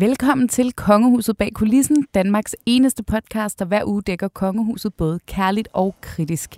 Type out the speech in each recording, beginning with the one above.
Velkommen til Kongehuset bag kulissen, Danmarks eneste podcast, der hver uge dækker kongehuset både kærligt og kritisk.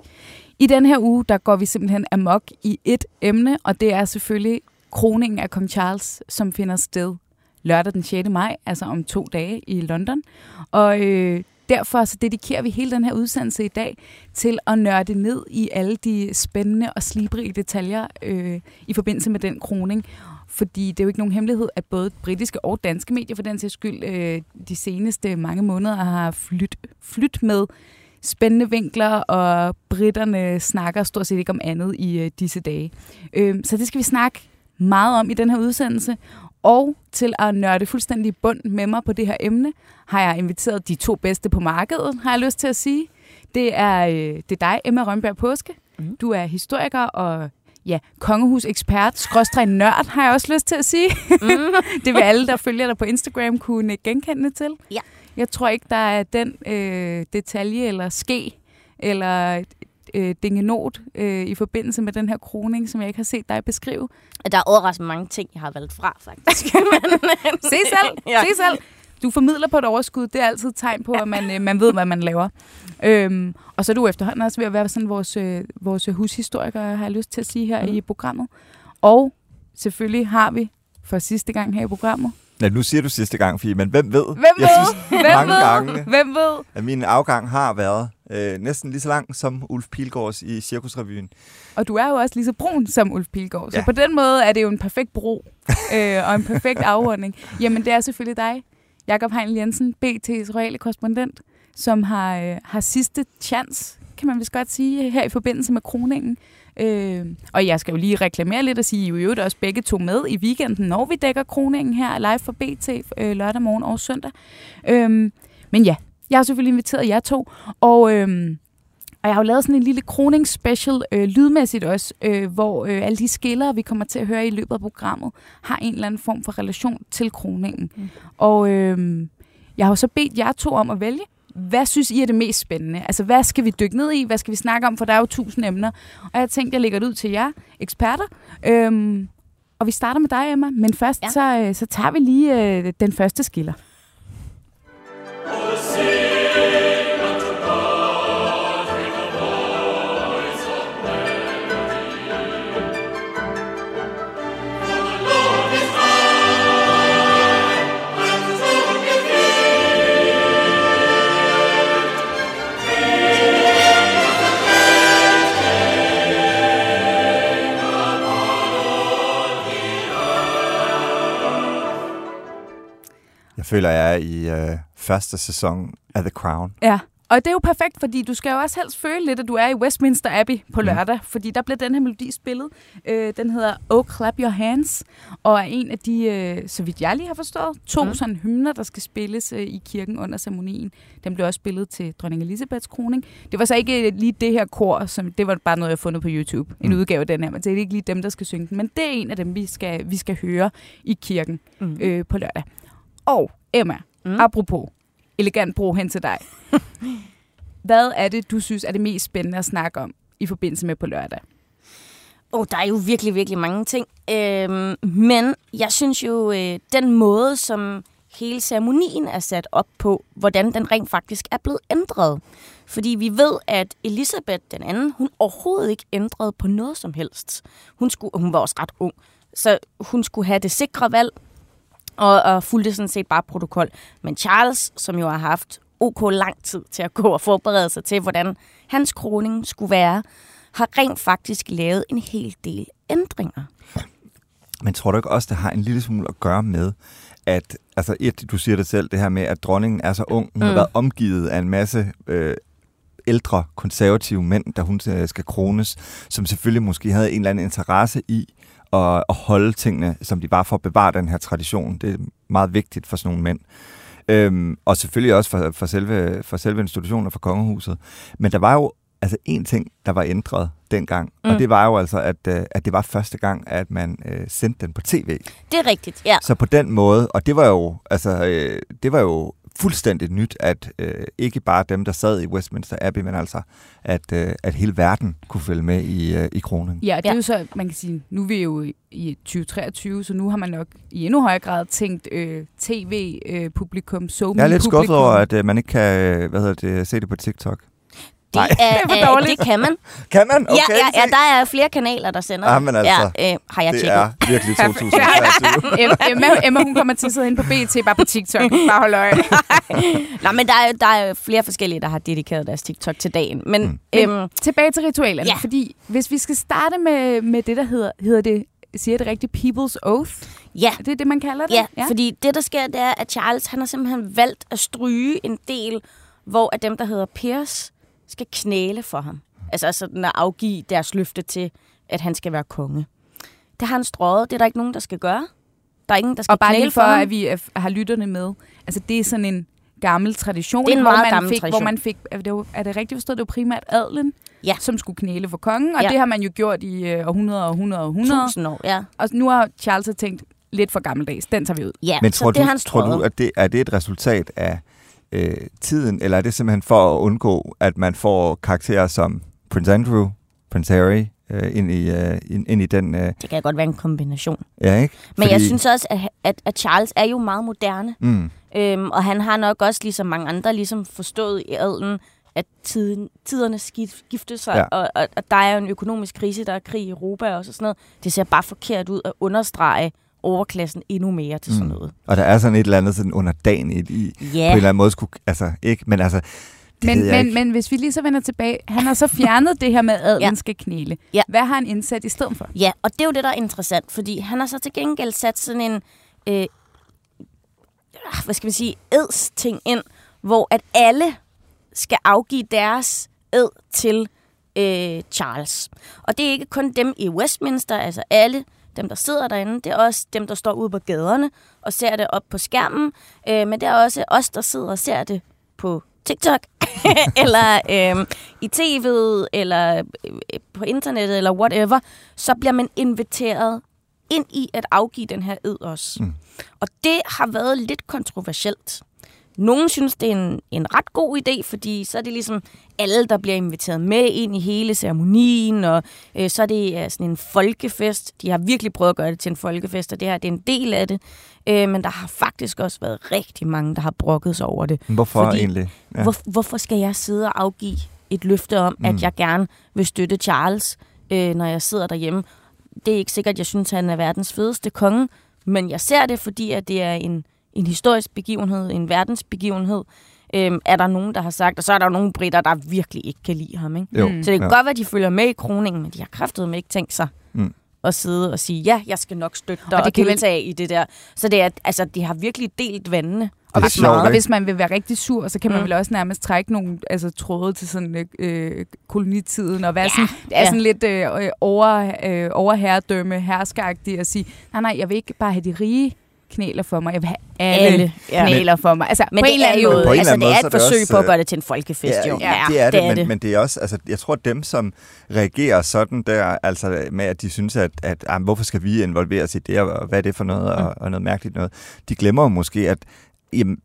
I den her uge, der går vi simpelthen amok i et emne, og det er selvfølgelig kroningen af kong Charles, som finder sted lørdag den 6. maj, altså om to dage i London. Og øh, derfor så dedikerer vi hele den her udsendelse i dag til at nørde ned i alle de spændende og slibrige detaljer øh, i forbindelse med den kroning. Fordi det er jo ikke nogen hemmelighed, at både britiske og danske medier for den sags skyld øh, de seneste mange måneder har flyt, flyt med spændende vinkler, og britterne snakker stort set ikke om andet i øh, disse dage. Øh, så det skal vi snakke meget om i den her udsendelse. Og til at nørde fuldstændig bund med mig på det her emne, har jeg inviteret de to bedste på markedet, har jeg lyst til at sige. Det er, øh, det er dig, Emma Rønberg Påske. Mm. Du er historiker og ja, kongehusekspert, skråstrej nørd, har jeg også lyst til at sige. Mm. det vil alle, der følger dig på Instagram, kunne genkende til. Ja. Jeg tror ikke, der er den øh, detalje eller ske eller øh, dingenot øh, i forbindelse med den her kroning, som jeg ikke har set dig beskrive. Der er overraskende mange ting, jeg har valgt fra, faktisk. se selv, ja. se selv. Du formidler på et overskud, det er altid et tegn på, at man, øh, man ved, hvad man laver. Øhm, og så er du efterhånden også ved at være sådan vores, øh, vores hushistoriker, har jeg lyst til at sige her mm. i programmet. Og selvfølgelig har vi for sidste gang her i programmet. Ja, nu siger du sidste gang, Fie, men hvem ved? Hvem ved? Jeg synes, hvem mange ved? gange, Hvem ved? at min afgang har været øh, næsten lige så lang som Ulf Pilgaards i Cirkusrevyen. Og du er jo også lige så brun som Ulf Pilgaard, ja. så på den måde er det jo en perfekt bro øh, og en perfekt afrunding. Jamen, det er selvfølgelig dig, Jakob Heinl Jensen, BT's royale korrespondent, som har, øh, har sidste chance, kan man vist godt sige, her i forbindelse med kroningen. Øh, og jeg skal jo lige reklamere lidt og sige, at I jo også begge to med i weekenden, når vi dækker kroningen her live for BT øh, lørdag morgen og søndag. Øh, men ja, jeg har selvfølgelig inviteret jer to, og... Øh, og jeg har jo lavet sådan en lille kroningsspecial øh, lydmæssigt også, øh, hvor øh, alle de skillere, vi kommer til at høre i løbet af programmet, har en eller anden form for relation til kroningen. Mm. Og øh, jeg har jo så bedt jer to om at vælge, hvad synes I er det mest spændende? Altså, hvad skal vi dykke ned i? Hvad skal vi snakke om? For der er jo tusind emner. Og jeg tænkte, jeg lægger det ud til jer, eksperter. Øhm, og vi starter med dig, Emma. Men først, ja. så, øh, så tager vi lige øh, den første skiller. Føler jeg er i øh, første sæson af The Crown. Ja, og det er jo perfekt, fordi du skal jo også helst føle lidt, at du er i Westminster Abbey på lørdag, mm. fordi der bliver den her melodi spillet. Øh, den hedder Oh Clap Your Hands, og er en af de, øh, så vidt jeg lige har forstået, to mm. sådan hymner, der skal spilles øh, i kirken under ceremonien. Den blev også spillet til dronning Elisabeths kroning. Det var så ikke lige det her kor, som det var bare noget, jeg fundet på YouTube. En mm. udgave af den her, men det er ikke lige dem, der skal synge den. Men det er en af dem, vi skal, vi skal høre i kirken mm. øh, på lørdag. Og Emma, mm. apropos elegant bro hen til dig. Hvad er det, du synes er det mest spændende at snakke om i forbindelse med på lørdag? Oh, der er jo virkelig, virkelig mange ting. Øhm, men jeg synes jo, øh, den måde, som hele ceremonien er sat op på, hvordan den rent faktisk er blevet ændret. Fordi vi ved, at Elisabeth den anden, hun overhovedet ikke ændrede på noget som helst. Hun, skulle, hun var også ret ung, så hun skulle have det sikre valg, og, og fulgte sådan set bare protokol. Men Charles, som jo har haft ok lang tid til at gå og forberede sig til, hvordan hans kroning skulle være, har rent faktisk lavet en hel del ændringer. Men tror du ikke også, det har en lille smule at gøre med, at, altså et, du siger det selv, det her med, at dronningen er så ung, hun mm. har været omgivet af en masse øh, ældre konservative mænd, der hun øh, skal krones, som selvfølgelig måske havde en eller anden interesse i at, at holde tingene, som de bare får bevare den her tradition. Det er meget vigtigt for sådan nogle mænd. Øhm, og selvfølgelig også for, for, selve, for selve institutionen og for kongehuset. Men der var jo altså en ting, der var ændret dengang. Mm. og det var jo altså, at, øh, at det var første gang, at man øh, sendte den på tv. Det er rigtigt, ja. Så på den måde, og det var jo, altså, øh, det var jo fuldstændig nyt, at øh, ikke bare dem, der sad i Westminster Abbey, men altså, at, øh, at hele verden kunne følge med i, øh, i kronen. Ja, det er jo så, man kan sige, nu er vi jo i- i 2023, så nu har man nok i endnu højere grad tænkt øh, tv-publikum, øh, Jeg er lidt skuffet over, at øh, man ikke kan øh, hvad hedder det, se det på TikTok. Det, Nej. er, Det er for øh, dårligt. det kan man. Kan man? Okay, ja, ja, ja, der er flere kanaler, der sender. Ah, men altså, ja, øh, har jeg det tjekket. er virkelig 2023. Emma, Emma, Emma, hun kommer til at sidde inde på BT, bare på TikTok. Bare hold øje. Nå, men der er, der er flere forskellige, der har dedikeret deres TikTok til dagen. Men, Mm. øhm, Tilbage til ritualerne, Ja. fordi hvis vi skal starte med, med det, der hedder, hedder det, siger det rigtigt, People's Oath? ja, Er det det, man kalder det? ja, ja, fordi det, der sker, det er, at Charles han har simpelthen valgt at stryge en del, hvor at dem, der hedder peers, skal knæle for ham. Altså sådan at afgive deres løfte til, at han skal være konge. Det har han strøget. Det er der ikke nogen, der skal gøre. Der er ingen, der skal Og bare lige for, for ham. at vi er- har lytterne med. Altså, det er sådan en gammel tradition, Det er en hvor, meget man gammel fik, tradition. hvor man fik, er det, er det rigtigt forstået, det var primært adlen, Ja. som skulle knæle for kongen, og Ja. det har man jo gjort i øh, århundreder og århundreder og århundreder. Tusind år, ja. Og nu har Charles tænkt, lidt for gammeldags, den tager vi ud. ja Men så tror det du, tror du, at det er det et resultat af øh, tiden, eller er det simpelthen for at undgå, at man får karakterer som Prince Andrew, Prince Harry, øh, ind, i, øh, ind, ind i den... Øh, Det kan godt være en kombination. ja, ikke? Men Fordi... jeg synes også, at, at, at Charles er jo meget moderne. Mm, Øhm, og han har nok også, ligesom mange andre, ligesom forstået i adlen, at tiden, tiderne skif- skifter sig, ja. og, og, og der er jo en økonomisk krise, der er krig i Europa og sådan noget. Det ser bare forkert ud at understrege overklassen endnu mere til sådan Mm. noget. og der er sådan et eller andet sådan underdanigt i, på en eller anden måde skulle... Altså, ikke, men altså... Det Men, ved jeg men, ikke. men hvis vi lige så vender tilbage, han har så fjernet det her med, at adlen Ja. skal knæle. Ja. Hvad har han indsat i stedet for? ja, og det er jo det, der er interessant, fordi han har så til gengæld sat sådan en, øh, ah, hvad skal man sige, eds ting ind, hvor at alle skal afgive deres ed til øh, Charles. Og det er ikke kun dem i Westminster, altså alle dem, der sidder derinde. Det er også dem, der står ude på gaderne og ser det op på skærmen. Øh, men det er også os, der sidder og ser det på TikTok, eller øh, i tv'et, eller øh, på internettet, eller whatever. Så bliver man inviteret ind i at afgive den her ed også. Mm. Og det har været lidt kontroversielt. Nogle synes, det er en, en ret god idé, fordi så er det ligesom alle, der bliver inviteret med ind i hele ceremonien, og øh, så er det øh, sådan en folkefest. De har virkelig prøvet at gøre det til en folkefest, og det her det er en del af det. Øh, men der har faktisk også været rigtig mange, der har brokket sig over det. Hvorfor fordi- egentlig? Ja. Hvor, hvorfor skal jeg sidde og afgive et løfte om, mm. at jeg gerne vil støtte Charles, øh, når jeg sidder derhjemme? Det er ikke sikkert, at jeg synes, at han er verdens fedeste konge, men jeg ser det, fordi at det er en, en historisk begivenhed, en verdensbegivenhed, øh, er der nogen, der har sagt, og så er der jo nogle britter, der virkelig ikke kan lide ham. Ikke? Jo, Mm. Så det kan ja. godt være, at de følger med i kroningen, men de har kraftedeme ikke tænkt sig Mm. at sidde og sige, ja, jeg skal nok støtte dig Og og, det og kan vel- deltage i det der. Så det er, altså, de har virkelig delt vandene. Er hvis, sjovt, man, og hvis man vil være rigtig sur, så kan man Mm. vel også nærmest trække nogle altså, tråde til sådan øh, kolonitiden, og være Ja, sådan, det er ja. sådan lidt øh, over, øh, overherredømme, herskagtig, og sige, nej, nej, jeg vil ikke bare have de rige knæler for mig, jeg vil have alle, ja. knæler for mig. Altså, Men på det er jo. På altså, det er et er det forsøg på at øh, gøre det til en folkefest, jo. Ja, det er det, men, men det er også, altså, jeg tror, at dem, som reagerer sådan der, altså med, at de synes, at, at ah, hvorfor skal vi involveres i det, og hvad er det for noget, og, og noget mærkeligt noget, de glemmer jo måske, at jamen,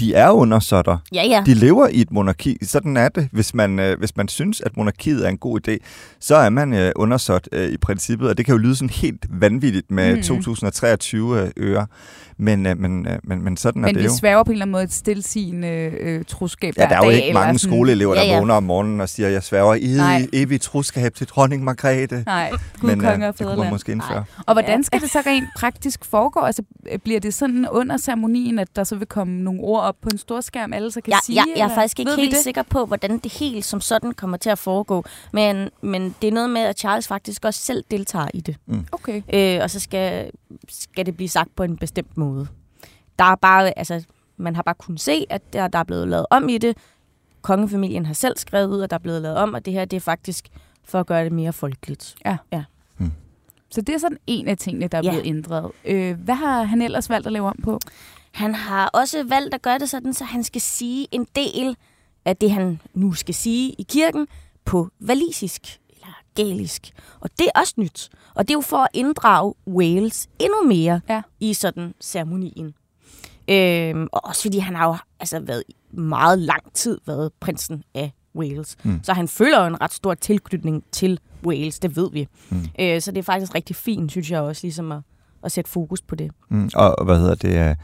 de er undersåtter. Ja, ja. De lever i et monarki. Sådan er det. Hvis man, øh, hvis man synes, at monarkiet er en god idé, så er man øh, undersåt øh, i princippet. Og det kan jo lyde sådan helt vanvittigt med mm. 2023 øh, øre. Men, øh, men, øh, men, men sådan er Men det vi jo. sværger på en eller anden måde et stilsigende øh, troskab Ja, der er jo ikke mange sådan- skoleelever, der Ja, ja. vågner om morgenen og siger, jeg sværger i Nej. evigt troskab til dronning Margrethe. Nej, Gud, Men konge øh, og det kunne fædreland. måske indføre. Og hvordan Ja. skal det så rent praktisk foregå? Altså, bliver det sådan under ceremonien, at der så vil komme nogle ord op på en stor skærm, alle så kan Jeg, sige? jeg, jeg er faktisk ikke ved helt sikker på, hvordan det helt som sådan kommer til at foregå. Men, men det er noget med, at Charles faktisk også selv deltager i det. Okay. Øh, og så skal, skal det blive sagt på en bestemt måde. Der er bare, altså, man har bare kunnet se, at der, der er blevet lavet om i det. Kongefamilien har selv skrevet ud, at der er blevet lavet om, og det her det er faktisk for at gøre det mere folkeligt. Så det er sådan en af tingene, der er Ja. blevet ændret. Øh, hvad har han ellers valgt at lave om på? Han har også valgt at gøre det sådan, så han skal sige en del af det, han nu skal sige i kirken, på walisisk eller galisk. Og det er også nyt. Og det er jo for at inddrage Wales endnu mere Ja. i sådan ceremonien. Øhm, og også fordi han har jo altså været meget lang tid været prinsen af Wales. Mm. Så han føler jo en ret stor tilknytning til Wales, det ved vi. Mm. Øh, så det er faktisk rigtig fint, synes jeg også, ligesom at, at sætte fokus på det. Mm, og hvad hedder det?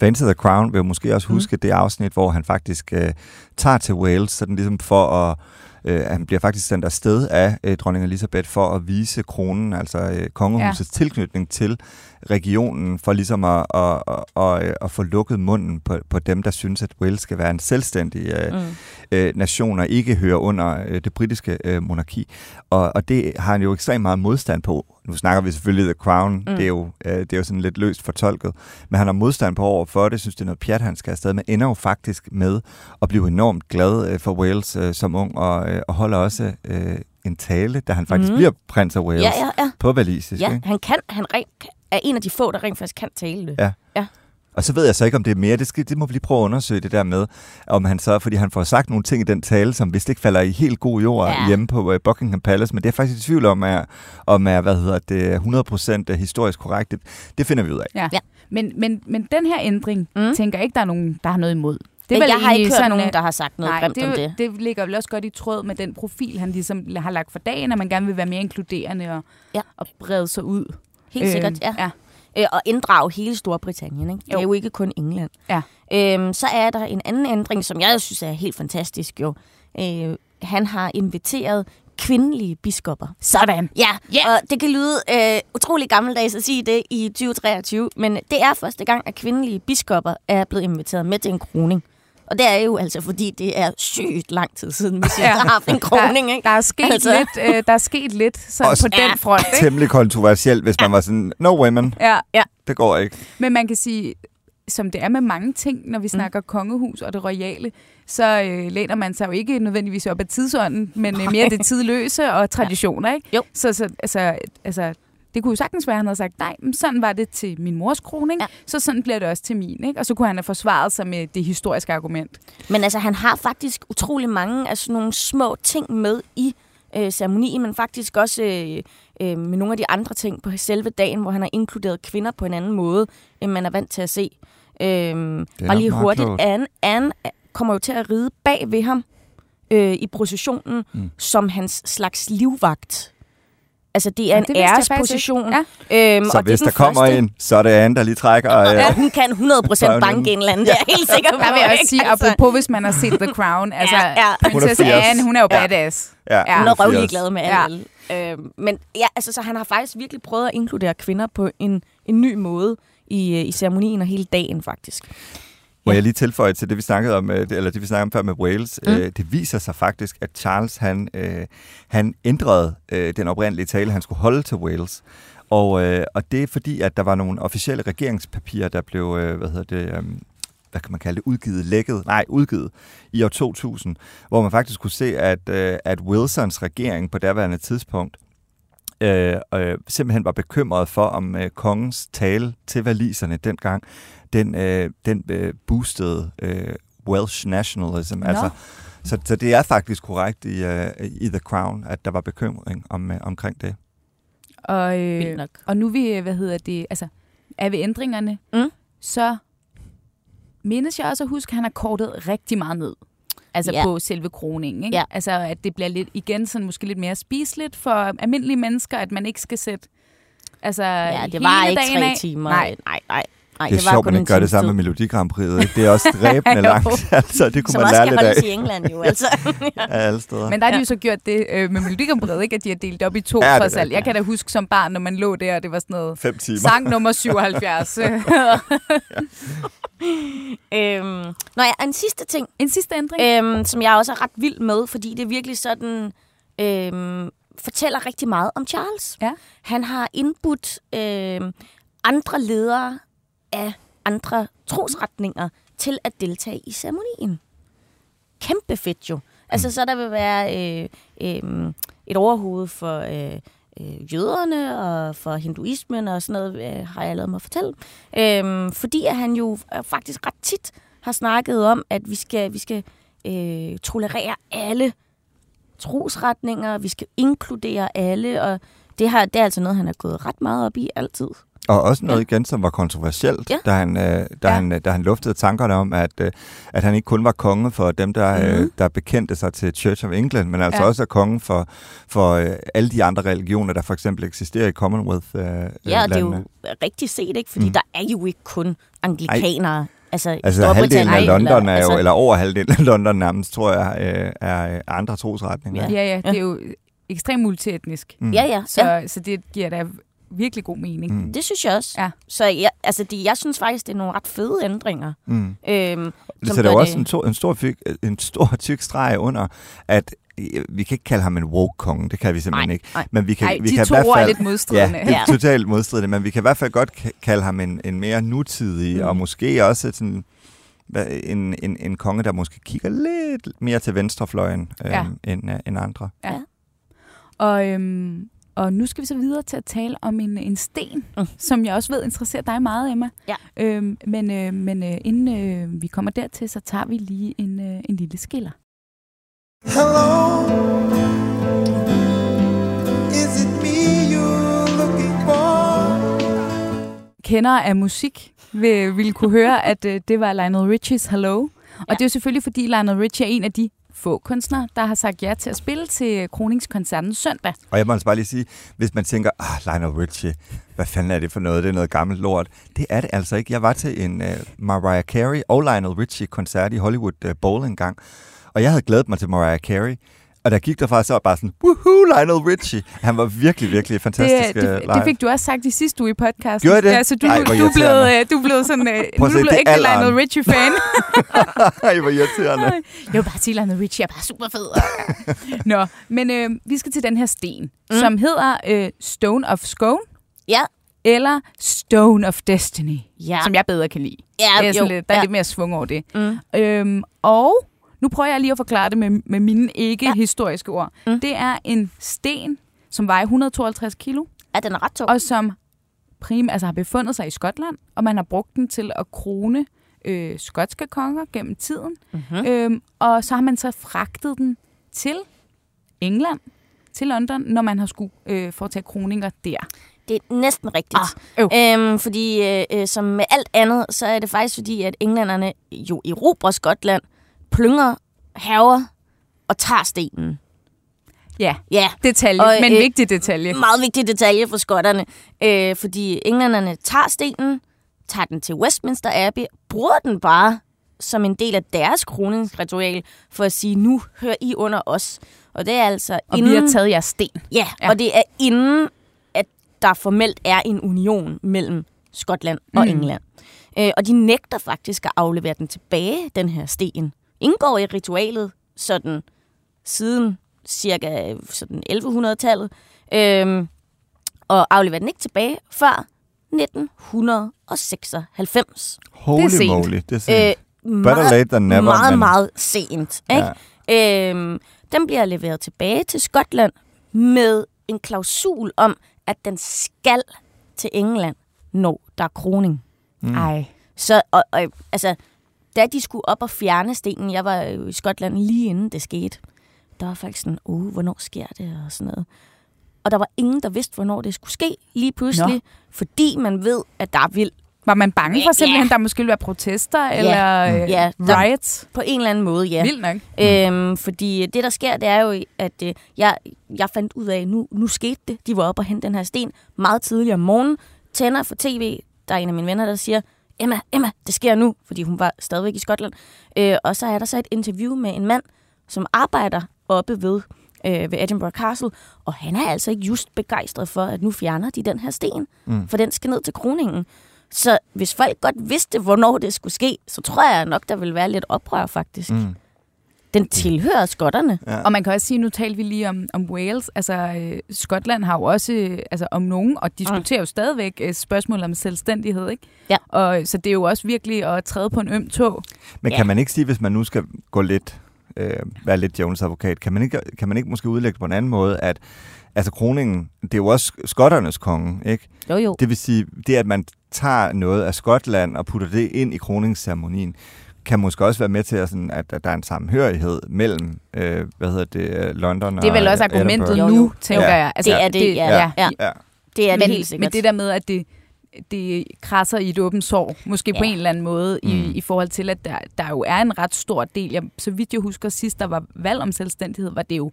Fans of the Crown vil måske også huske mm. det afsnit, hvor han faktisk uh, tager til Wales, sådan ligesom for at Uh, han bliver faktisk sendt afsted af uh, dronning Elizabeth for at vise kronen, altså uh, kongehusets ja. tilknytning til regionen, for ligesom at, at, at, at, få lukket munden på, på dem, der synes, at Wales skal være en selvstændig uh, mm. uh, nation og ikke høre under uh, det britiske monarki. Og, og det har han jo ekstremt meget modstand på. Nu snakker vi selvfølgelig The Crown, mm. det, er jo, det er jo sådan lidt løst fortolket, men han har modstand på over for det, synes det er noget pjat, han skal afsted, men ender jo faktisk med at blive enormt glad for Wales som ung, og, og holder også en tale, da han faktisk mm. bliver prins af Wales Ja, ja, ja. på walisisk. Ja, ikke? han kan, han rent, er en af de få, der rent faktisk kan tale det. Ja. ja. Og så ved jeg så ikke, om det er mere. Det, skal, det må vi lige prøve at undersøge det der med, om han så, fordi han får sagt nogle ting i den tale, som vist ikke falder i helt god jord Ja. hjemme på uh, Buckingham Palace, men det er faktisk i tvivl om, er, om er, hvad hedder det, 100% historisk korrekt. Det, det finder vi ud af. Ja. Ja. Men, men, men den her ændring, mm. tænker jeg ikke, der er nogen, der har noget imod. Det vel jeg har ikke hørt nogen, der har sagt noget Nej, grimt det, er om det. det ligger vel også godt i tråd med den profil, han ligesom har lagt for dagen, at man gerne vil være mere inkluderende og, Ja. og brede sig ud. Helt sikkert, ja. ja. Øh, og inddrage hele Storbritannien. Ikke? Det er Jo. jo ikke kun England. Ja. Øhm, så er der en anden ændring, som jeg synes er helt fantastisk. jo. Øh, han har inviteret kvindelige biskopper. Sådan. Ja, Ja. og det kan lyde øh, utrolig gammeldags at sige det i 2023, men det er første gang, at kvindelige biskopper er blevet inviteret med til en kroning. Og det er jo altså, fordi det er sygt lang tid siden, vi ja. Ja. har haft en kroning. der, Ikke? der, er sket Altså. lidt, øh, der er sket lidt sådan Også- på den Ja. front. Ikke? Temmelig kontroversielt, hvis man var sådan, no women, Ja. det går ikke. Men man kan sige, som det er med mange ting, når vi snakker mm. kongehus og det royale, så øh, læner man sig jo ikke nødvendigvis op af tidsånden, men øh, mere det tidløse og traditioner, ikke? Jo. Så, så altså, altså, det kunne jo sagtens være, at han havde sagt, nej, men sådan var det til min mors kroning, Ja. så sådan bliver det også til min, ikke? Og så kunne han have forsvaret sig med det historiske argument. Men altså, han har faktisk utrolig mange af sådan nogle små ting med i øh, ceremonien, men faktisk også øh, øh, med nogle af de andre ting på selve dagen, hvor han har inkluderet kvinder på en anden måde, end man er vant til at se. Øh, bare lige hurtigt. Anne, Anne kommer jo til at ride bag ved ham øh, i processionen mm. som hans slags livvagt. Altså, det er Ja, en det æresposition. ikke. Øhm, Så og det hvis den der kommer første, en, så er det Anne, der lige trækker. Og, øh, og hun kan 100% Bare banke en eller anden, det er helt sikker på. Der vil jeg også sige, Altså, apropos hvis man har set The Crown, altså Ja, ja. prinsesse Hun er 80. Anne, hun er jo Ja. badass. ja, Ja. Hun er 80. røvlig glad med Ja. alle. Ja. Øhm, men ja, altså, så han har faktisk virkelig prøvet at inkludere kvinder på en, en ny måde i, øh, i ceremonien og hele dagen, faktisk. Må Ja. jeg lige tilføje til det, vi snakkede om, øh, eller det, vi snakkede om før med Wales. Mm. Øh, det viser sig faktisk, at Charles, han, øh, han ændrede øh, den oprindelige tale, han skulle holde til Wales. Og, øh, og det er fordi, at der var nogle officielle regeringspapirer, der blev, øh, hvad hedder det, øh, hvad kan man kalde det, udgivet, lækket, nej, udgivet i år 2000, hvor man faktisk kunne se, at, øh, at Wilsons regering på daværende tidspunkt øh, øh, simpelthen var bekymret for, om øh, kongens tale til valiserne dengang, den, øh, den øh, boostede øh, Welsh nationalism. Nå. Altså, så, så det er faktisk korrekt i, øh, i The Crown, at der var bekymring om, øh, omkring det. Og, øh, nok. og nu vi, hvad hedder det, altså, er ved ændringerne, Mm. så mindes jeg også at huske, at han har kortet rigtig meget ned. Altså Ja. på selve kroningen, ikke? Ja. Altså, at det bliver lidt, igen sådan måske lidt mere spiseligt for almindelige mennesker, at man ikke skal sætte altså, Ja, det hele var ikke dagen tre af. timer. Nej, nej, nej. Nej det er var sjovt, kun man ikke gør det samme med Melodi Grand Prix. Ikke? Det er også dræbende langt. altså, det kunne Som man også lære skal lidt af holdes i England jo, altså. af alle steder. Men der har de Ja. jo så gjort det øh, med Melodi Grand Prix, ikke? At de har delt op i to Ja, det er trods alt. Jeg kan da huske som barn, når man lå der, og det var sådan noget Fem timer. sang nummer 77. øhm, nå ja, en sidste ting, en sidste ændring. øhm, som jeg også er ret vild med, fordi det virkelig sådan øhm, fortæller rigtig meget om Charles. Ja. Han har indbudt øhm, andre ledere af andre trosretninger til at deltage i ceremonien. Kæmpe fedt jo. Altså, så der vil være øh, øh, et overhoved for øh, øh, jøderne og for hinduismen og sådan noget, øh, har jeg lavet mig fortælle. Øh, fordi at han jo faktisk ret tit har snakket om, at vi skal, vi skal øh, tolerere alle trosretninger, vi skal inkludere alle, og det, har, det er altså noget, han er gået ret meget op i altid. Og også noget igen, som var kontroversielt, Ja. da, han, øh, da, Ja. han, øh, da han luftede tankerne om, at, øh, at han ikke kun var konge for dem, der, mm. øh, Mhm. der bekendte sig til Church of England, men altså Ja. ja. også er konge for, for øh, alle de andre religioner, der for eksempel eksisterer i Commonwealth øh, Ja, og det er jo rigtigt set, ikke? Fordi mm. Der er jo ikke kun anglikanere. Altså, i Altså halvdelen af London er jo, altså, eller over halvdelen af London nærmest, tror jeg, øh, er andre trosretninger. Ja. Ja, ja, det er jo ekstremt multietnisk. Mm. Ja, ja. Så, ja. så det giver da virkelig god mening. Mm. Det synes jeg også. Ja. Så jeg, altså, det, jeg synes faktisk, det er nogle ret fede ændringer. Mm. Øhm, Det sætter jo også det- en, to, en, stor, fyk, en stor tyk streg under, at øh, vi kan ikke kalde ham en woke-konge, det kan vi simpelthen Nej, ikke. nej. Men vi kan, Nej, vi de kan to i hvert ord er fald, lidt modstridende. Ja, det er Ja. totalt modstridende, men vi kan i hvert fald godt ka- kalde ham en, en mere nutidig, Mm. og måske også sådan, en, en, en konge, der måske kigger lidt mere til venstrefløjen øhm, Ja. end, øh, end andre. Og, øhm, og nu skal vi så videre til at tale om en, en sten, Mm. som jeg også ved interesserer dig meget, Emma. Ja. Øhm, men øh, men øh, inden øh, vi kommer dertil, så tager vi lige en, øh, en lille skiller. Hello, is it me you're looking for? Kender af musik vil, vil kunne høre, at øh, det var Lionel Richies Hello. Og Ja. det er jo selvfølgelig, fordi Lionel Richie er en af de få kunstnere, der har sagt ja til at spille til Kroningskoncerten søndag. Og jeg må altså bare lige sige, hvis man tænker, ah, Lionel Richie, hvad fanden er det for noget? Det er noget gammelt lort. Det er det altså ikke. Jeg var til en uh, Mariah Carey og Lionel Richie-koncert i Hollywood uh, Bowl engang, og jeg havde glædet mig til Mariah Carey. Og der gik der faktisk så bare sådan, woohoo, Lionel Richie. Han var virkelig, virkelig fantastisk Det, øh, det, live. det fik du også sagt i sidste uge i podcasten. Gjorde det? Ja, så du, Ej, du, er blevet, irriterende. øh, du er blevet sådan, øh, nu er du ægte alderen. Lionel Richie-fan. Ej, hvor irriterende. Jeg vil bare sige, Lionel Richie er bare super fed. Nå, men øh, vi skal til den her sten. Mm. som hedder øh, Stone of Scone, Ja, eller Stone of Destiny, ja. som jeg bedre kan lide. ja, det er sådan jo, lidt, der er ja. lidt mere svung over det. Mm. Øhm, og nu prøver jeg lige at forklare det med, med mine ikke-historiske ord. Mm. Det er en sten, som vejer 152 kilo, Ja, den er ret tung. og som prim, altså har befundet sig i Skotland, og man har brugt den til at krone øh, skotske konger gennem tiden. Mm-hmm. Øhm, og så har man så fragtet den til England, til London, når man har skulle øh, foretage kroninger der. Det er næsten rigtigt. øv. Øhm, fordi øh, øh, som med alt andet, så er det faktisk fordi, at englænderne jo erobrer Skotland, plynger, haver og tager stenen. Ja, Ja, detalje, Og, men øh, vigtig detalje. meget vigtig detalje for skotterne. Øh, fordi englænderne tager stenen, tager den til Westminster Abbey, bruger den bare som en del af deres kroningsritual, for at sige, nu hører I under os. Og det er altså Og inden... vi har taget jeres sten. Ja, Ja. ja, og det er inden, at der formelt er en union mellem Skotland og Mm. England. Øh, og de nægter faktisk at aflevere den tilbage, den her sten. Indgår i ritualet sådan siden cirka sådan 1100-tallet. Øh, og afleverer den ikke tilbage før 1996. Holy sent. moly, det er sent. Øh, Better late than never. meget, men, meget sent. Ikke? Ja. Øhm, den bliver leveret tilbage til Skotland med en klausul om, at den skal til England, når der er kroning. Mm. Ej. Så, og, og, altså, da de skulle op og fjerne stenen, jeg var jo i Skotland lige inden det skete, der var faktisk sådan, oh, hvornår sker det, og sådan noget. Og der var ingen, der vidste, hvornår det skulle ske lige pludselig, Nå. fordi man ved, at der er vild Var man bange for Ja. simpelthen, der måske ville være protester eller øh, Ja, der- riots? på en eller anden måde, ja. Vildt nok. Øhm, fordi det, der sker, det er jo, at øh, jeg, jeg fandt ud af, at nu, nu skete det. De var oppe og hente den her sten meget tidligere om morgenen. Tænder for tv. Der er en af mine venner, der siger, Emma, Emma, det sker nu, fordi hun var stadigvæk i Skotland. Øh, og så er der så et interview med en mand, som arbejder oppe ved, øh, ved Edinburgh Castle. Og han er altså ikke just begejstret for, at nu fjerner de den her sten. Mm. For den skal ned til kroningen. Så hvis folk godt vidste, hvornår det skulle ske, så tror jeg nok, der vil være lidt oprør faktisk. Mm. Den tilhører skotterne. Ja. Og man kan også sige, nu talte vi lige om, om Wales. Altså, øh, Skotland har jo også, øh, altså om nogen, og diskuterer jo stadigvæk øh, spørgsmål om selvstændighed, ikke? Ja. Og, så det er jo også virkelig at træde på en øm tog. Men Ja. kan man ikke sige, hvis man nu skal gå lidt, øh, være lidt djævelens advokat, kan man, ikke, kan man ikke måske udlægge på en anden måde, at altså kroningen, det er jo også skotternes konge, ikke? Jo, jo. Det vil sige, det at man tager noget af Skotland og putter det ind i kroningsceremonien, kan måske også være med til, at, sådan, at, at der er en sammenhørighed mellem, øh, hvad hedder det, øh, London og Det er vel også argumentet Edinburgh. Nu, tænker Ja. jeg. Altså, Det er det, ja. ja. Ja. Ja. Det er det men, helt sikkert. men det der med, at det, det krasser i et åbent sår, måske ja. på en eller anden måde, i, Mm. i forhold til, at der, der jo er en ret stor del. Jeg, så vidt jeg husker sidst, der var valg om selvstændighed, var det jo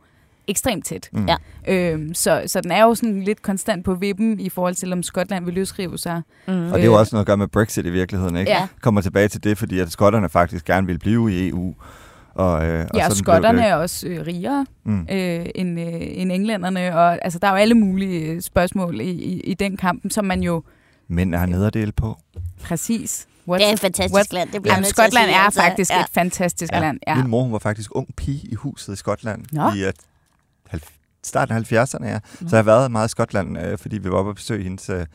ekstremt tæt. Mm. Ja. Øhm, så, så den er jo sådan lidt konstant på vippen i forhold til, om Skotland vil løsrive sig. Mm. Og det er jo også noget at gøre med Brexit i virkeligheden, ikke? Ja. Kommer tilbage til det, fordi at skotterne faktisk gerne vil blive i EU. Og, øh, og Ja, og skotterne er også øh, rigere Mm. øh, end, øh, end englænderne, og altså, der er jo alle mulige øh, spørgsmål i, i, i den kamp, som man jo Mænd er nederdel på. præcis... What's Det er et fantastisk what- land. Det bliver Jamen, Skotland sige, er altså. faktisk ja. et fantastisk Ja. land. Ja. Min mor hun var faktisk ung pige i huset i Skotland. Nå. I at, halv- starten af 70'erne, ja. Så jeg har været meget i Skotland, øh, fordi vi var oppe og besøge hendes øh,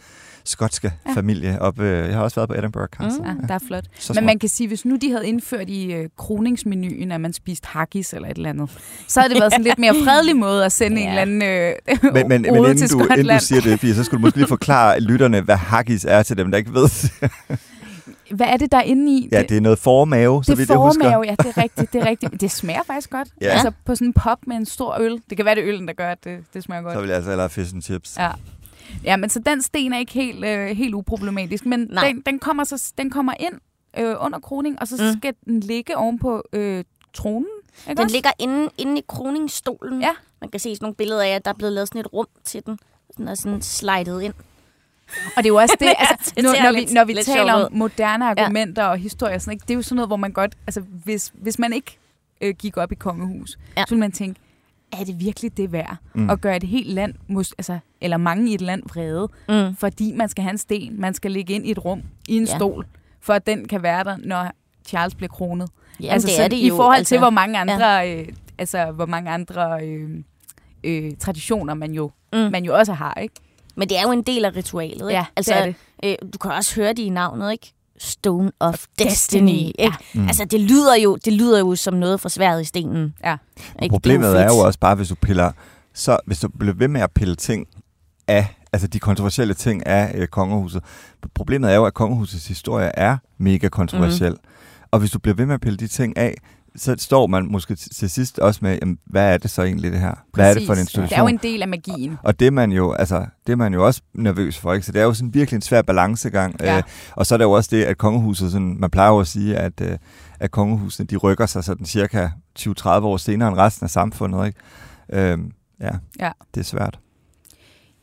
skotske Ja. familie. Op, øh, jeg har også været på Edinburgh Castle. Mm. Ja, Ja. der er flot. Så Men man kan sige, hvis nu de havde indført i øh, kroningsmenuen, at man spiste haggis eller et eller andet, så havde det været sådan en lidt mere fredelig måde at sende Ja. en eller anden øh, men, men, men inden, til du, inden du siger det, Pia, så skulle du måske lige forklare lytterne, hvad haggis er til dem, der ikke ved. Hvad er det, der er inde i? ja, det er noget formave, så det vidt jeg husker. formave, ja, det er rigtigt, det er rigtigt. Det smager faktisk godt. Ja. Altså på sådan en pop med en stor øl. Det kan være, det er øllen, der gør, at det, det smager godt. Så vil jeg altså hellere have fish and chips. Ja. Ja, men så den sten er ikke helt, øh, helt uproblematisk, men Nej. den, den, kommer så, den kommer ind øh, under kroning, og så mm. skal den ligge ovenpå øh, tronen. Ikke Den også? ligger inde, inde i kroningsstolen. Ja. Man kan se sådan nogle billeder af, at der er blevet lavet sådan et rum til den. Den er sådan slidet ind. Og det er jo også det, altså, når, når, vi, når vi lidt taler om moderne argumenter ja. og historie, og sådan, ikke, det er jo sådan noget, hvor man godt, altså hvis, hvis man ikke øh, gik op i kongehus, Ja. så ville man tænke, er det virkelig det værd Mm. at gøre et helt land, mås- altså, eller mange i et land vrede, Mm. fordi man skal have en sten, man skal ligge ind i et rum, i en Ja. stol, for at den kan være der, når Charles bliver kronet. Jamen, altså, det er det I jo. forhold altså, til, hvor mange andre, ja. øh, altså, hvor mange andre øh, øh, traditioner man jo, Mm. man jo også har, ikke? Men det er jo en del af ritualet, ikke? Ja, altså, det er det. Øh, du kan også høre det i navnet, ikke? Stone of Destiny. Destiny, ikke? ja. Mm. Altså, det lyder, jo, det lyder jo som noget for sværet i stenen. Ja. Ikke? Problemet det er, fedt. jo også bare, hvis du piller, så hvis du bliver ved med at pille ting af, altså de kontroversielle ting af øh, kongehuset. Problemet er jo, at kongehusets historie er mega kontroversiel. Mm. Og hvis du bliver ved med at pille de ting af, så står man måske til sidst også med, jamen, hvad er det så egentlig det her? Hvad er det for en Præcis. institution? Det er jo en del af magien. Og det er man jo, altså, det er man jo også nervøs for, ikke? Så det er jo sådan virkelig en svær balancegang. Ja. Øh, og så er der jo også det, at kongehuset, sådan, man plejer jo at sige, at, øh, at kongehusene, de rykker sig sådan cirka 20-30 år senere end resten af samfundet, ikke? Øhm, ja, Ja. det er svært.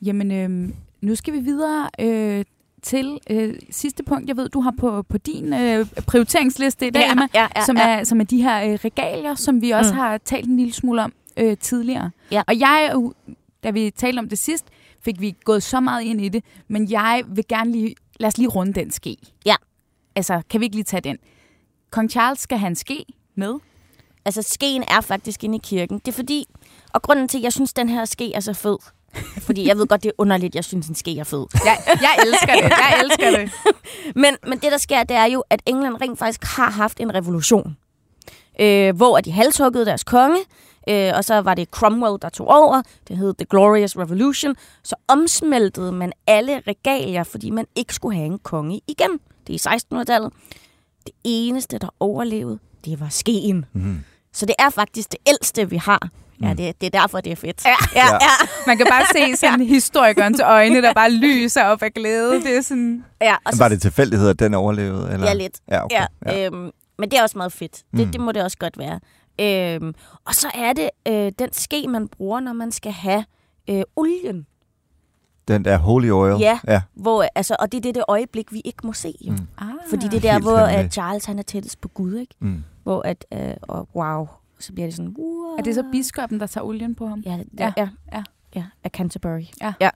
Jamen, øhm, nu skal vi videre øh, til øh, sidste punkt. Jeg ved, du har på, på din øh, prioriteringsliste i dag, Emma, ja, ja, som, ja. er, som er de her øh, regalier, som vi også Mm. har talt en lille smule om øh, tidligere. Ja. Og jeg, jo- da vi talte om det sidst, fik vi gået så meget ind i det, men jeg vil gerne lige, lad os lige runde den ske. Ja. Altså, kan vi ikke lige tage den? Kong Charles skal have en ske med. Altså, skeen er faktisk inde i kirken. Det er fordi, og grunden til, at jeg synes, at den her ske er så fed, fordi jeg ved godt, det er underligt, jeg synes, en ske er fed. Jeg, jeg elsker det, jeg elsker det. Men, men det, der sker, det er jo, at England rent faktisk har haft en revolution. Øh, hvor de halshuggede deres konge, øh, og så var det Cromwell, der tog over. Det hed The Glorious Revolution. Så omsmeltede man alle regalier, fordi man ikke skulle have en konge igen. Det er i 1600-tallet. Det eneste, der overlevede, det var skeen. Mm. Så det er faktisk det ældste, vi har. Ja, Mm. det, det er derfor, det er fedt. Ja. ja, Ja. ja. Man kan bare se sådan historikerens øjne, der bare lyser op af glæde. Det er sådan... ja og Var det tilfældighed, at den overlevede? Eller? Ja, lidt. Ja, okay. Ja, ja. Øhm, men det er også meget fedt. Det, Mm. det må det også godt være. Øhm, og så er det øh, den ske, man bruger, når man skal have øh, olien. Den der holy oil. Ja. ja. Hvor, altså, og det er det, det øjeblik, vi ikke må se. Jo. Mm. Ah. Fordi det er der, Helt hvor at Charles han er tættest på Gud. Ikke? Mm. Hvor at, øh, og wow, så bliver det sådan... Wow. Er det så biskoppen, der tager olien på ham? Ja, ja, ja, ja. ja af Canterbury. Ja. ja.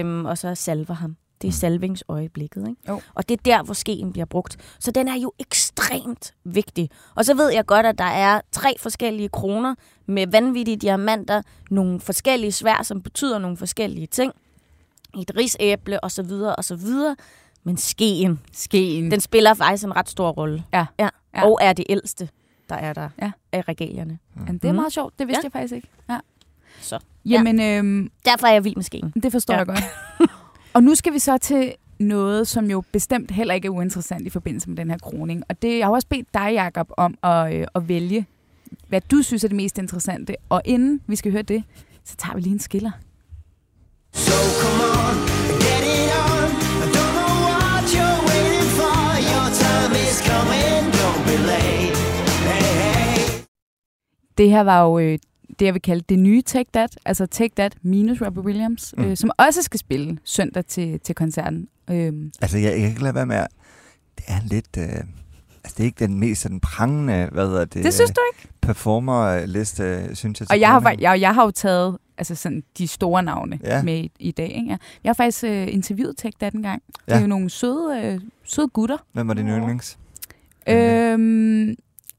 Øhm, og så salver ham. Det er Mm. salvingsøjeblikket. Ikke? Jo. Og det er der, hvor skeen bliver brugt. Så den er jo ekstremt vigtig. Og så ved jeg godt, at der er tre forskellige kroner med vanvittige diamanter, nogle forskellige svær, som betyder nogle forskellige ting. Et risæble og så videre og så videre. Men skeen, Skeen. den spiller faktisk en ret stor rolle. Ja. ja. Ja. Og er det ældste, der er der Ja. af regalierne. Jamen, det er Mm. meget sjovt. Det vidste Ja. jeg faktisk ikke. Ja. Så Jamen, øhm, derfor er jeg vild med skeen. det forstår Ja. jeg godt. Og nu skal vi så til noget, som jo bestemt heller ikke er uinteressant i forbindelse med den her kroning. Og det, jeg har også bedt dig, Jacob, om at, øh, at vælge, hvad du synes er det mest interessante. Og inden vi skal høre det, så tager vi lige en skiller. So come on, Det her var jo øh, det, jeg vil kalde det nye Take That, altså Take That minus Robbie Williams, Mm. øh, som også skal spille søndag til, til koncerten. Øhm, Altså, jeg, jeg kan ikke lade være med at... Det er lidt... Øh, altså, det er ikke den mest sådan prangende, hvad hedder det, det synes du ikke? performerliste, synes jeg. Og jeg har, jeg, jeg har jo taget altså sådan, de store navne Ja. med i, i dag. Ikke? Jeg har faktisk øh, interviewet That en gang. Det Ja. er jo nogle søde, øh, søde gutter. Hvem var din yndlings? Øhm,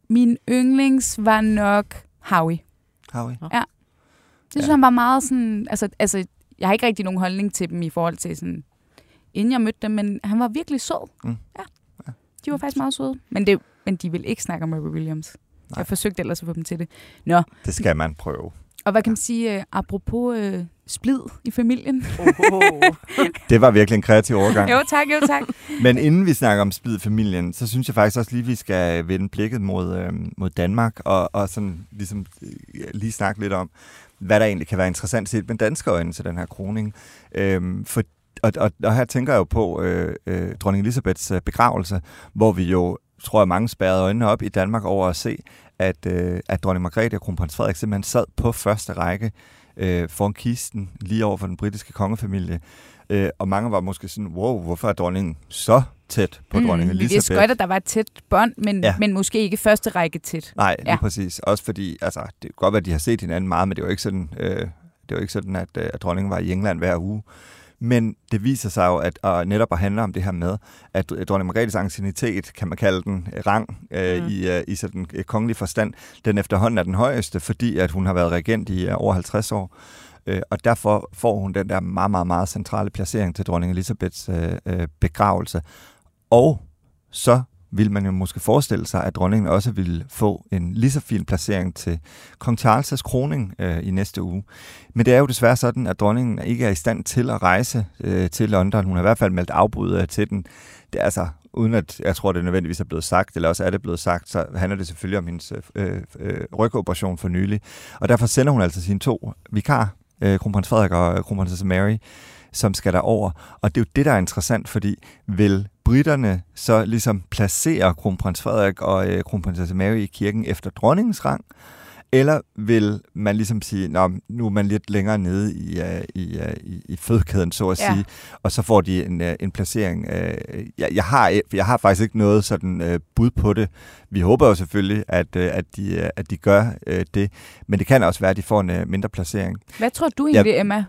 min yndlings var nok Howie. Howie? Jeg synes, Ja. han var meget sådan... Altså, altså, jeg har ikke rigtig nogen holdning til dem i forhold til sådan... Inden jeg mødte dem, men han var virkelig sød. Mm. Ja. Ja. De var faktisk meget søde. Men, det, men de vil ikke snakke om Robbie Williams. Nej. Jeg forsøgte ellers at få dem til det. Nå, Det skal man prøve. Og hvad kan man sige, øh, apropos øh, splid i familien? Det var virkelig en kreativ overgang. jo tak, jo tak. Men inden vi snakker om splid i familien, så synes jeg faktisk også lige, vi skal vende blikket mod, øh, mod Danmark, og, og sådan ligesom øh, lige snakke lidt om, hvad der egentlig kan være interessant set med danske øjne til den her kroning. Øhm, for, og, og, og her tænker jeg jo på øh, øh, dronning Elisabeths øh, begravelse, hvor vi jo, tror jeg, mange spærrede øjnene op i Danmark over at se, at, øh, at dronning Margrethe og kronprins Frederik simpelthen sad på første række øh, foran kisten, lige over for den britiske kongefamilie. Øh, og mange var måske sådan, wow, hvorfor er dronningen så tæt på mm, dronning vi Elisabeth? vidste godt, at der var et tæt bånd, men, Ja. men måske ikke første række tæt. Nej, lige. Ja. præcis. Også fordi, altså, det kan godt være, at de har set hinanden meget, men det var ikke sådan, øh, det var ikke sådan at, øh, at dronningen var i England hver uge. Men det viser sig jo, at og netop at handle om det her med, at dronning Margrethes ancienitet, kan man kalde den, øh, rang øh, Mm. i, øh, i sådan øh, kongelig forstand, den efterhånden er den højeste, fordi at hun har været regent i øh, over 50 år. Øh, og derfor får hun den der meget, meget, meget centrale placering til dronning Elisabeths øh, øh, begravelse. Og så vil man jo måske forestille sig, at dronningen også ville få en lige så fin placering til kong Charles' kroning øh, i næste uge. Men det er jo desværre sådan, at dronningen ikke er i stand til at rejse øh, til London. Hun har i hvert fald meldt afbud øh, til den. Det er altså, uden at jeg tror, det nødvendigvis er blevet sagt, eller også er det blevet sagt, så handler det selvfølgelig om hendes øh, øh, øh rygoperation for nylig. Og derfor sender hun altså sine to vikar, øh, kronprins Frederik og øh, kronprinsesse Mary, som skal derover. Og det er jo det, der er interessant, fordi vil britterne så ligesom placere kronprins Frederik og øh, kronprinsesse Mary i kirken efter dronningens rang, eller vil man ligesom sige, Nå, nu er man lidt længere nede i, uh, i, uh, i, i fødekæden, så at Ja. sige, og så får de en, uh, en placering. Uh, jeg, jeg, har, jeg har faktisk ikke noget sådan uh, bud på det. Vi håber jo selvfølgelig, at, uh, at, de, uh, at de gør uh, det, men det kan også være, at de får en uh, mindre placering. Hvad tror du egentlig, ja. Emma,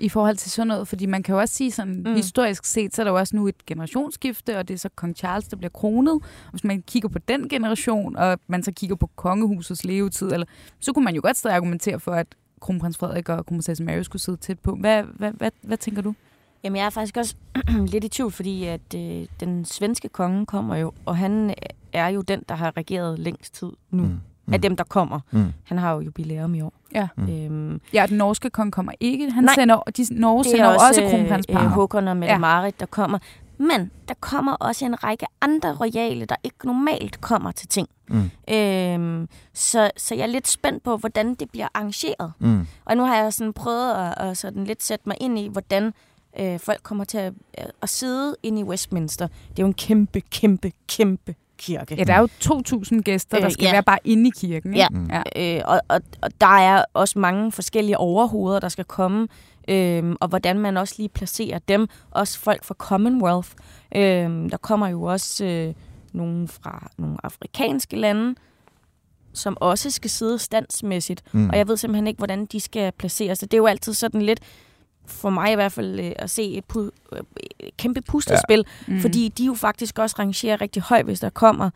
i forhold til sådan noget? Fordi man kan jo også sige sådan, Mm. historisk set, så er der jo også nu et generationsskifte, og det er så kong Charles, der bliver kronet. Og hvis man kigger på den generation, og man så kigger på kongehusets levetid, eller, så kunne man jo godt stadig argumentere for, at kronprins Frederik og kronprinsesse Mary skulle sidde tæt på. Hvad, hvad, hvad, hvad tænker du? Jamen, jeg er faktisk også lidt i tvivl, fordi at øh, den svenske konge kommer jo, og han er jo den, der har regeret længst tid nu. Mm. Af dem, der kommer. Mm. Han har jo jubilæum i år. Ja. Mm. Øhm, Ja, den norske konge kommer ikke. Han Nej. sender, de Norge sender også, også kronprinsparet. øh, Håkon og Mette Ja. Marit, der kommer. Men der kommer også en række andre royale, der ikke normalt kommer til ting. Mm. Øhm, så, så jeg er lidt spændt på, hvordan det bliver arrangeret. Mm. Og nu har jeg sådan prøvet at, at sådan lidt sætte mig ind i, hvordan øh, folk kommer til at, at sidde inde i Westminster. Det er jo en kæmpe, kæmpe, kæmpe kirke. Ja, der er jo 2.000 gæster, der Øh, skal ja. være bare inde i kirken. Ja. Ikke? Mm. ja. Øh, og, og, og der er også mange forskellige overhoveder, der skal komme, øh, og hvordan man også lige placerer dem. Også folk fra Commonwealth. Øh, der kommer jo også øh, nogle fra nogle afrikanske lande, som også skal sidde standsmæssigt. Mm. Og jeg ved simpelthen ikke, hvordan de skal placeres. Så det er jo altid sådan lidt, for mig i hvert fald, øh, at se et, pu- øh, et kæmpe puslespil. Ja. Mm. Fordi de jo faktisk også rangerer rigtig højt, hvis der kommer